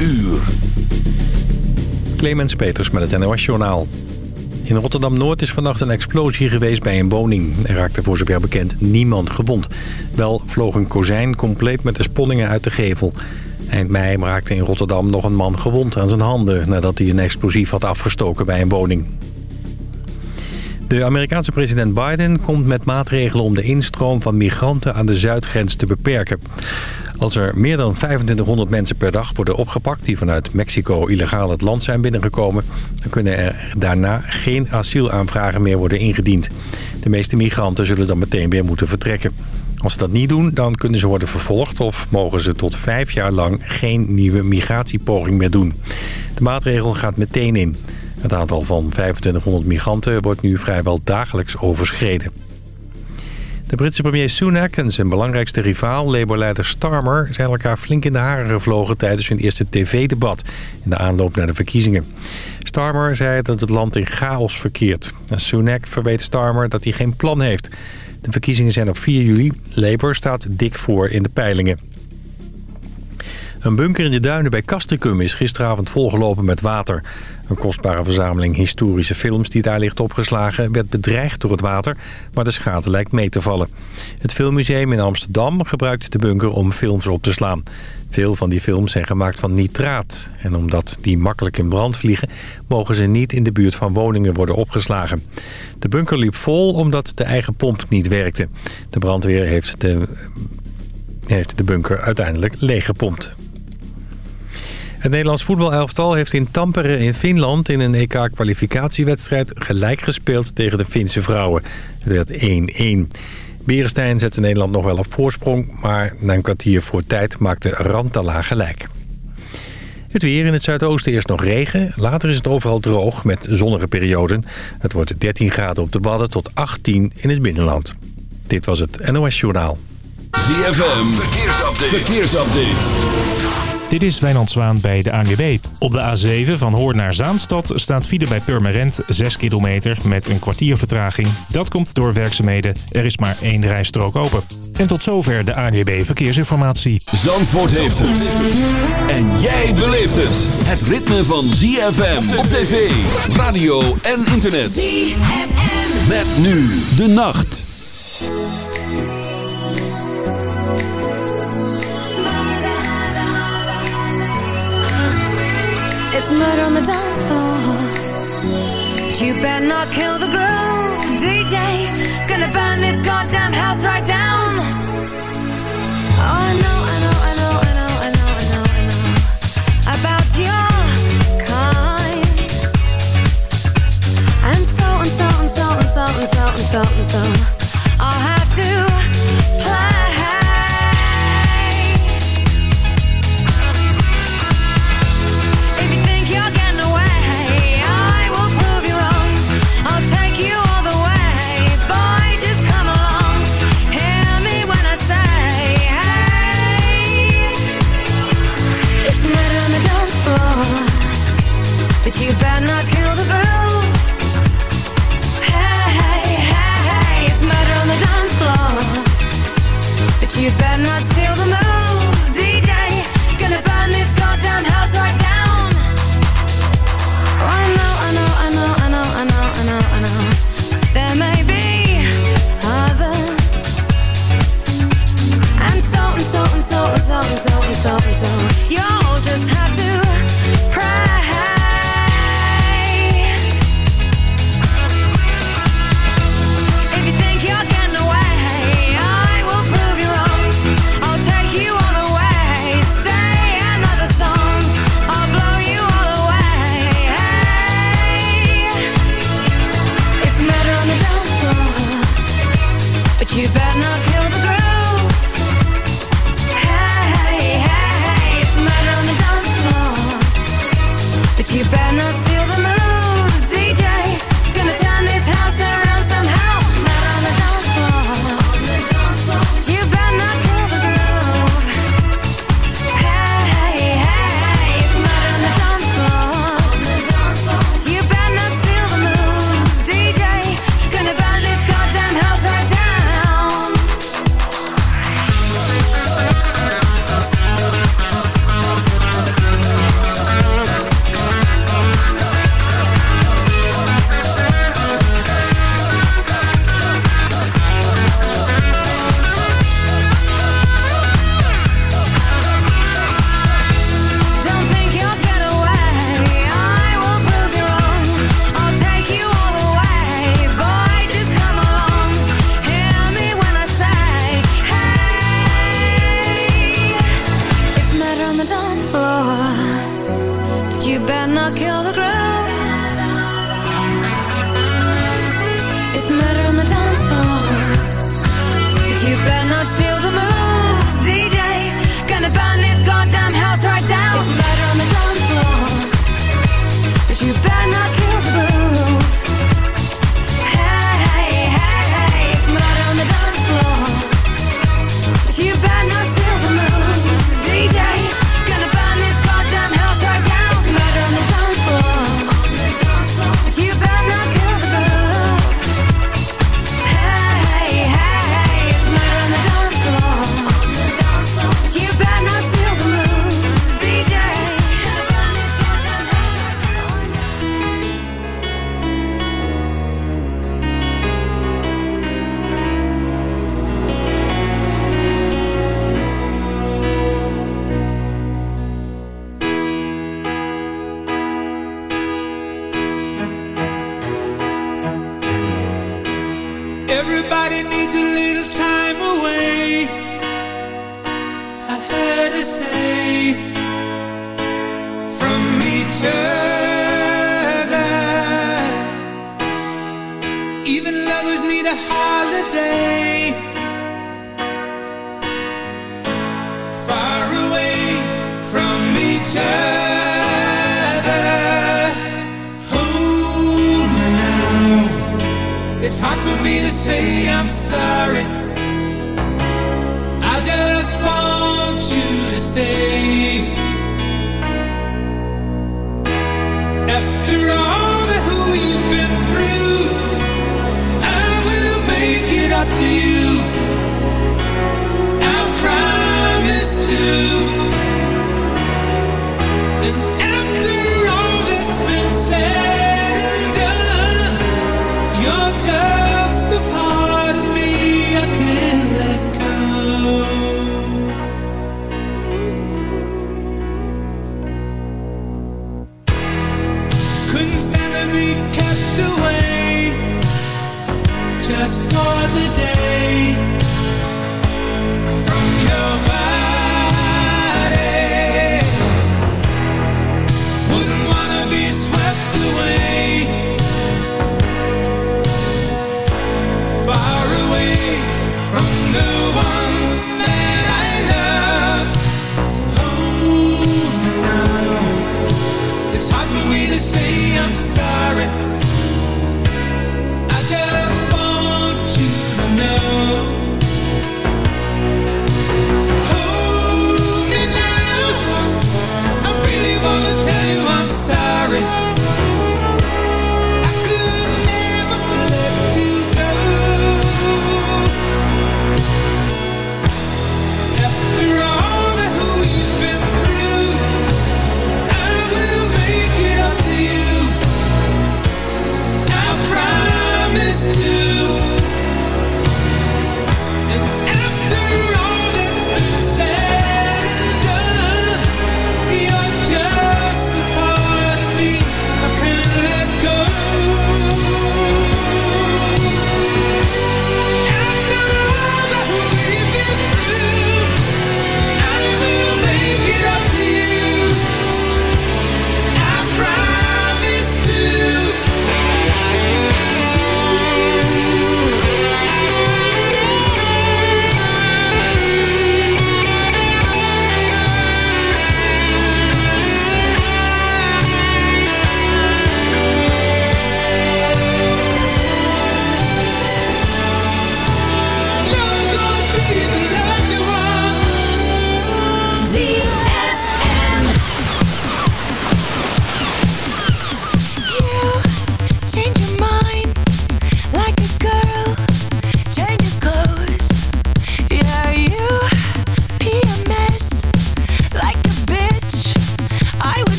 uur. Clemens Peters met het NOS Journaal. In Rotterdam-Noord is vannacht een explosie geweest bij een woning. Er raakte voor zover bekend niemand gewond. Wel vloog een kozijn compleet met de sponningen uit de gevel. Eind mei raakte in Rotterdam nog een man gewond aan zijn handen... nadat hij een explosief had afgestoken bij een woning. De Amerikaanse president Biden komt met maatregelen om de instroom van migranten aan de zuidgrens te beperken. Als er meer dan 2500 mensen per dag worden opgepakt... die vanuit Mexico illegaal het land zijn binnengekomen... dan kunnen er daarna geen asielaanvragen meer worden ingediend. De meeste migranten zullen dan meteen weer moeten vertrekken. Als ze dat niet doen, dan kunnen ze worden vervolgd... of mogen ze tot vijf jaar lang geen nieuwe migratiepoging meer doen. De maatregel gaat meteen in. Het aantal van 2500 migranten wordt nu vrijwel dagelijks overschreden. De Britse premier Sunak en zijn belangrijkste rivaal, Labour-leider Starmer... zijn elkaar flink in de haren gevlogen tijdens hun eerste tv-debat... in de aanloop naar de verkiezingen. Starmer zei dat het land in chaos verkeert. En Sunak verweet Starmer dat hij geen plan heeft. De verkiezingen zijn op 4 juli. Labour staat dik voor in de peilingen. Een bunker in de duinen bij Castricum is gisteravond volgelopen met water. Een kostbare verzameling historische films die daar ligt opgeslagen... werd bedreigd door het water, maar de schade lijkt mee te vallen. Het Filmmuseum in Amsterdam gebruikt de bunker om films op te slaan. Veel van die films zijn gemaakt van nitraat. En omdat die makkelijk in brand vliegen... mogen ze niet in de buurt van woningen worden opgeslagen. De bunker liep vol omdat de eigen pomp niet werkte. De brandweer heeft de, heeft de bunker uiteindelijk leeggepompt. Het Nederlands voetbalelftal heeft in Tampere in Finland... in een EK-kwalificatiewedstrijd gelijk gespeeld tegen de Finse vrouwen. Het werd 1-1. Berenstein zette Nederland nog wel op voorsprong... maar na een kwartier voor tijd maakte Rantala gelijk. Het weer in het zuidoosten eerst nog regen. Later is het overal droog met zonnige perioden. Het wordt 13 graden op de Wadden tot 18 in het binnenland. Dit was het NOS Journaal. ZFM, verkeersupdate. verkeersupdate. Dit is Wijnand Zwaan bij de ANWB. Op de A7 van Hoorn naar Zaanstad staat file bij Purmerend 6 kilometer met een kwartier vertraging. Dat komt door werkzaamheden. Er is maar één rijstrook open. En tot zover de ANWB Verkeersinformatie. Zandvoort heeft het. En jij beleeft het. Het ritme van ZFM op tv, radio en internet. ZFM. Met nu de nacht. Murder on the dance floor. You better not kill the groove, DJ. Gonna burn this goddamn house right down. Oh, I know, I know, I know, I know, I know, I know, I know about your kind. And so and so and so and so and so and so and so. I'll have to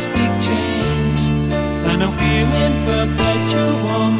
plastic chains. And I'm feeling perpetual.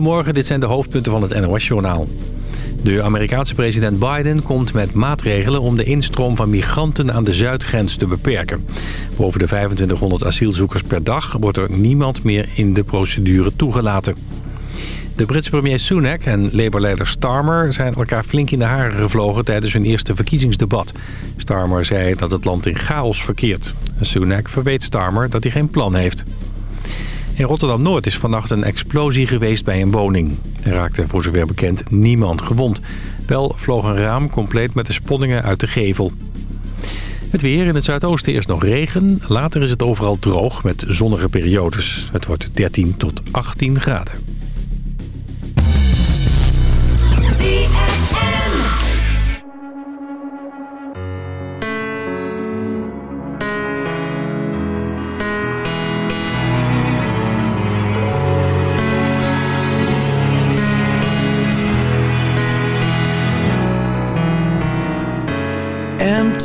Goedemorgen, dit zijn de hoofdpunten van het NOS-journaal. De Amerikaanse president Biden komt met maatregelen om de instroom van migranten aan de zuidgrens te beperken. Boven de 2500 asielzoekers per dag wordt er niemand meer in de procedure toegelaten. De Britse premier Sunak en Labour-leider Starmer zijn elkaar flink in de haren gevlogen tijdens hun eerste verkiezingsdebat. Starmer zei dat het land in chaos verkeert. Sunak verweet Starmer dat hij geen plan heeft. In Rotterdam-Noord is vannacht een explosie geweest bij een woning. Er raakte voor zover bekend niemand gewond. Wel vloog een raam compleet met de sponningen uit de gevel. Het weer in het zuidoosten is nog regen. Later is het overal droog met zonnige periodes. Het wordt 13 tot 18 graden.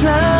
try.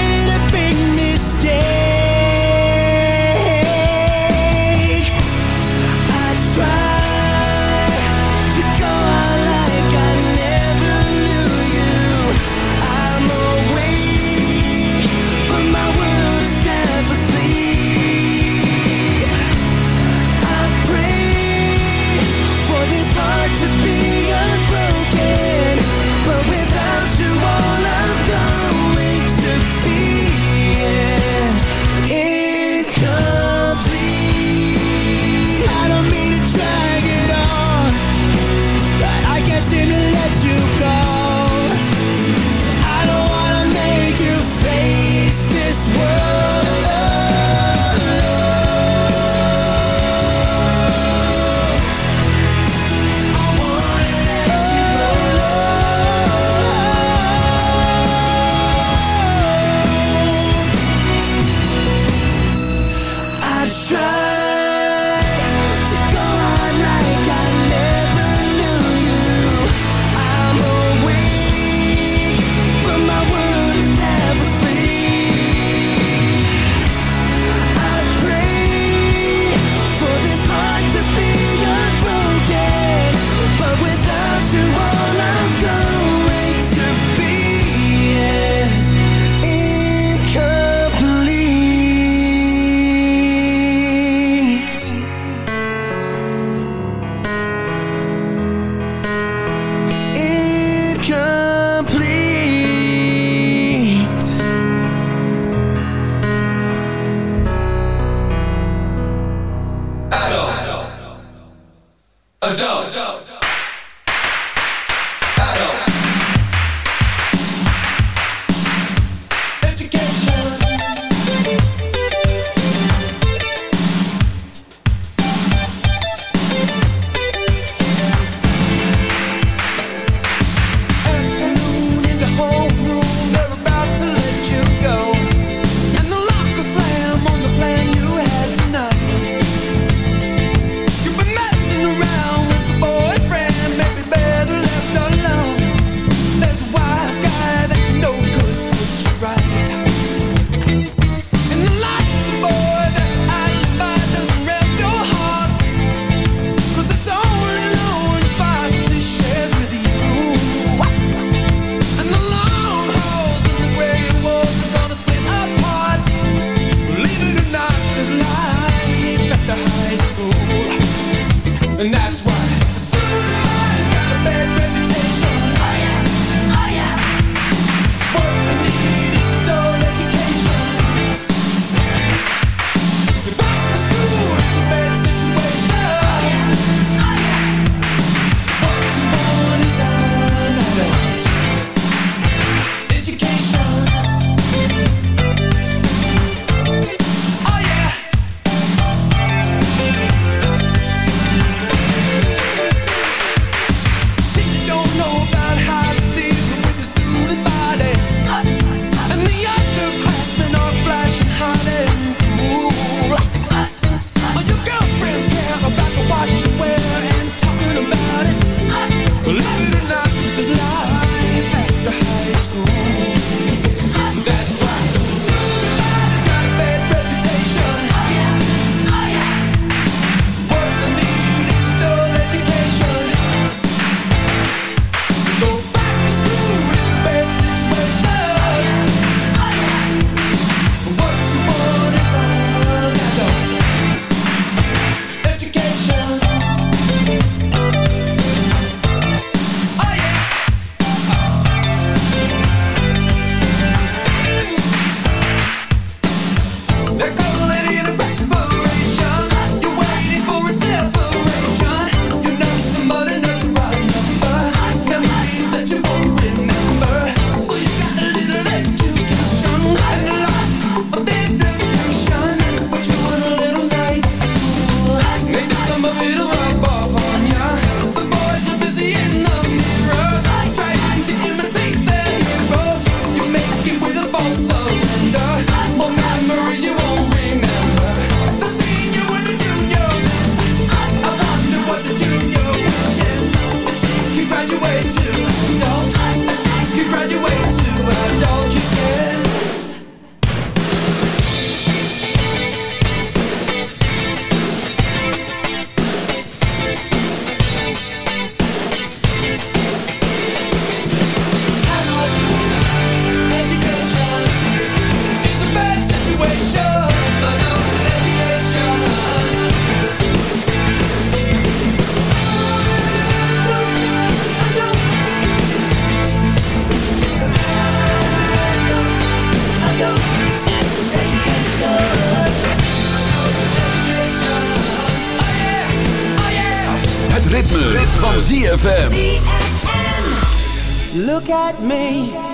Look at me.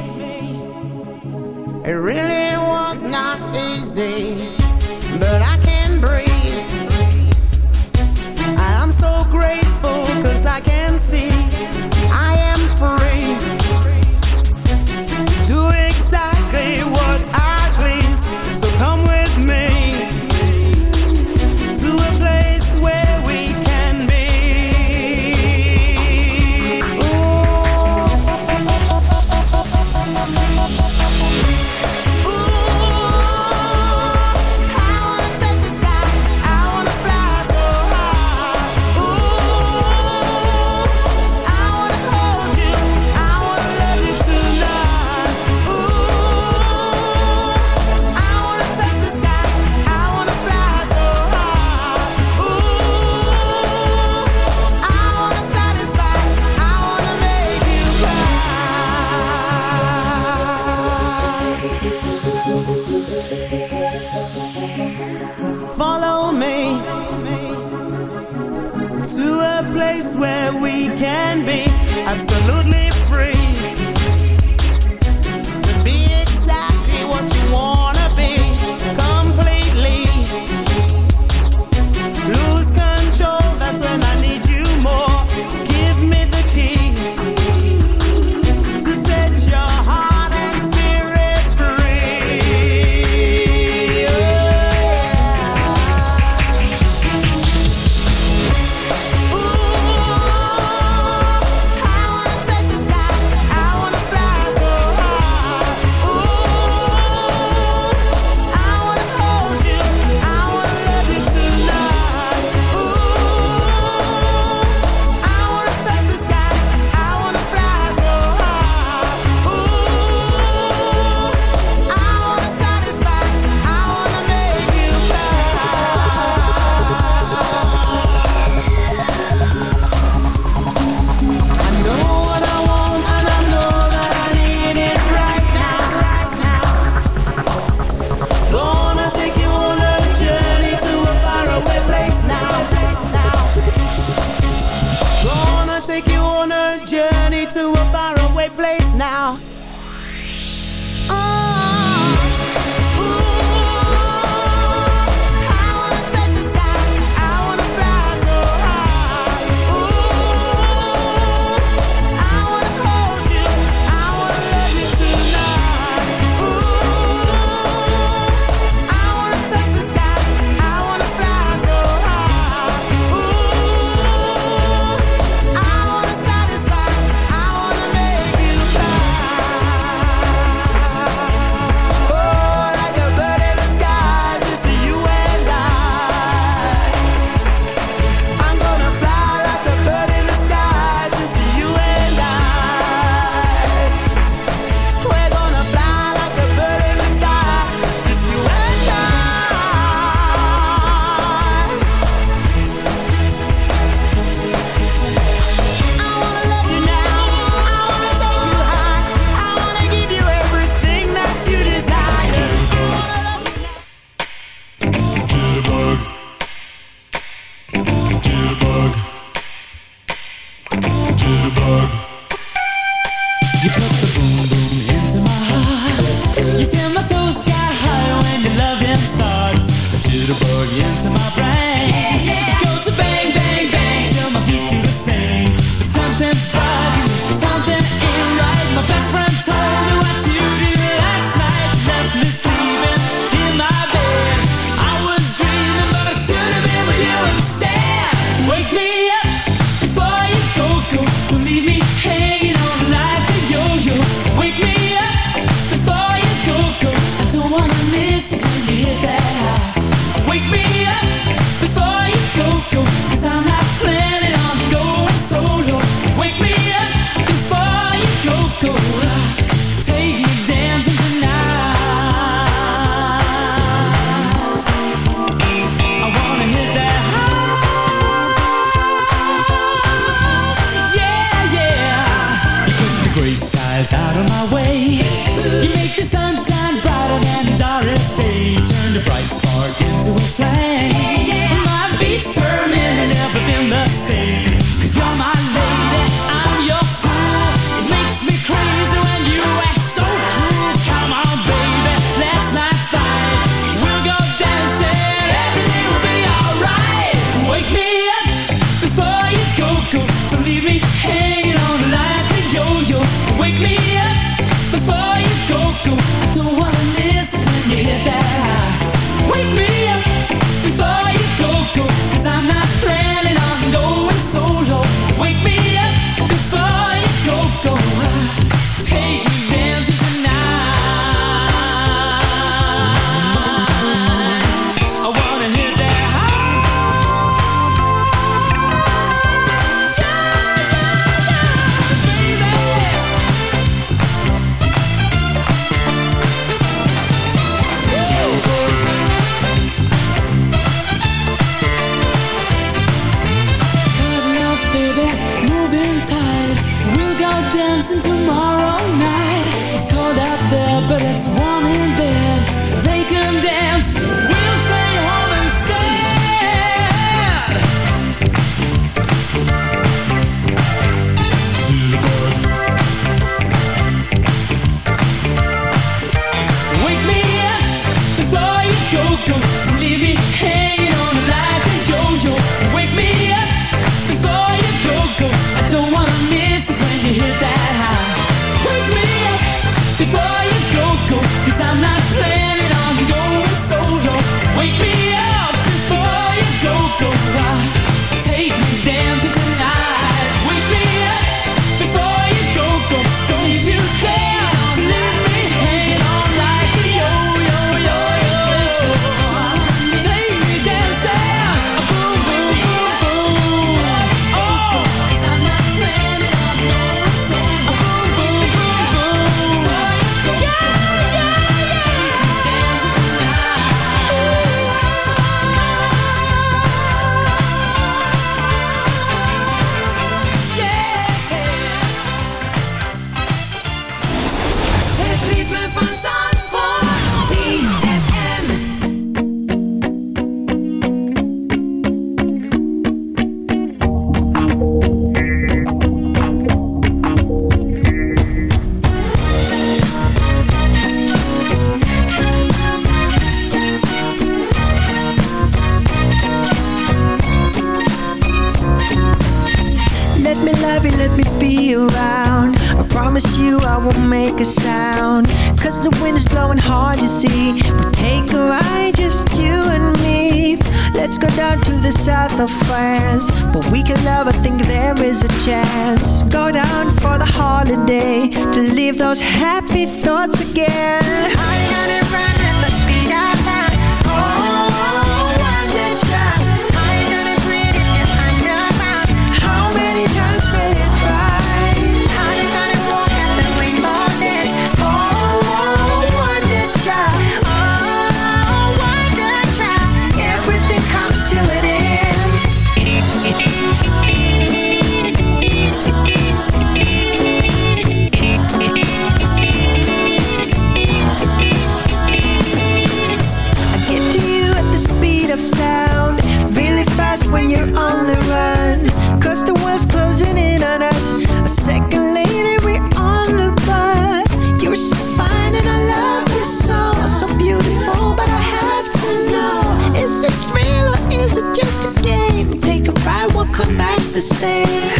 sing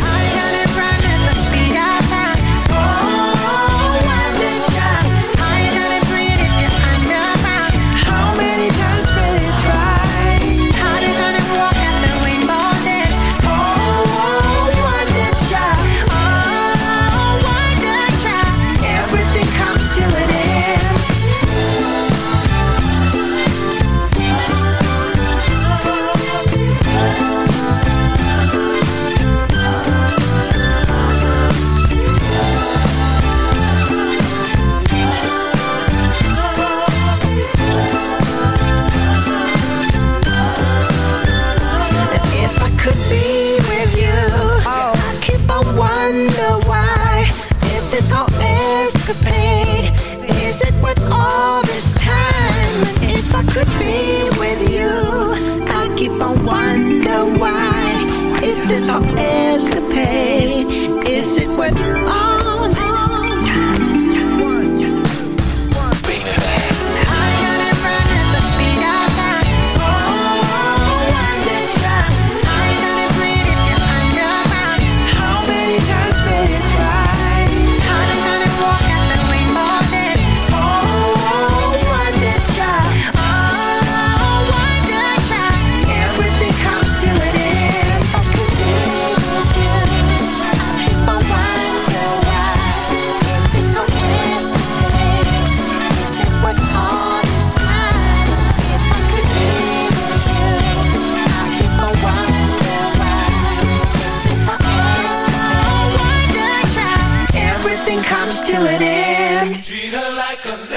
put in. Treat her like a